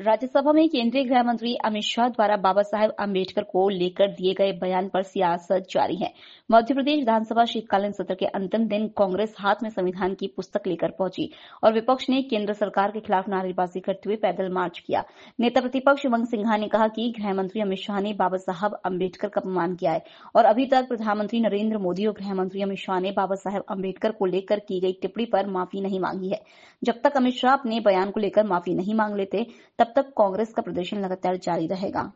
राज्यसभा में केंद्रीय गृह मंत्री अमित शाह द्वारा बाबा साहेब अंबेडकर को लेकर दिए गए बयान पर सियासत जारी है। मध्य प्रदेश विधानसभा शीतकालीन सत्र के अंतिम दिन कांग्रेस हाथ में संविधान की पुस्तक लेकर पहुँची और विपक्ष ने केंद्र सरकार के खिलाफ नारेबाजी करते हुए पैदल मार्च किया। नेता प्रतिपक्ष उमंग सिंघा ने कहा कि गृह मंत्री अमित शाह ने बाबा साहब अंबेडकर का अपमान किया है और अभी तक प्रधानमंत्री नरेंद्र मोदी और गृह मंत्री अमित शाह ने बाबा साहेब अंबेडकर को लेकर की गई टिप्पणी पर माफ़ी नहीं मांगी है। जब तक अमित शाह अपने बयान को लेकर माफ़ी नहीं मांग लेते तब तक कांग्रेस का प्रदर्शन लगातार जारी रहेगा।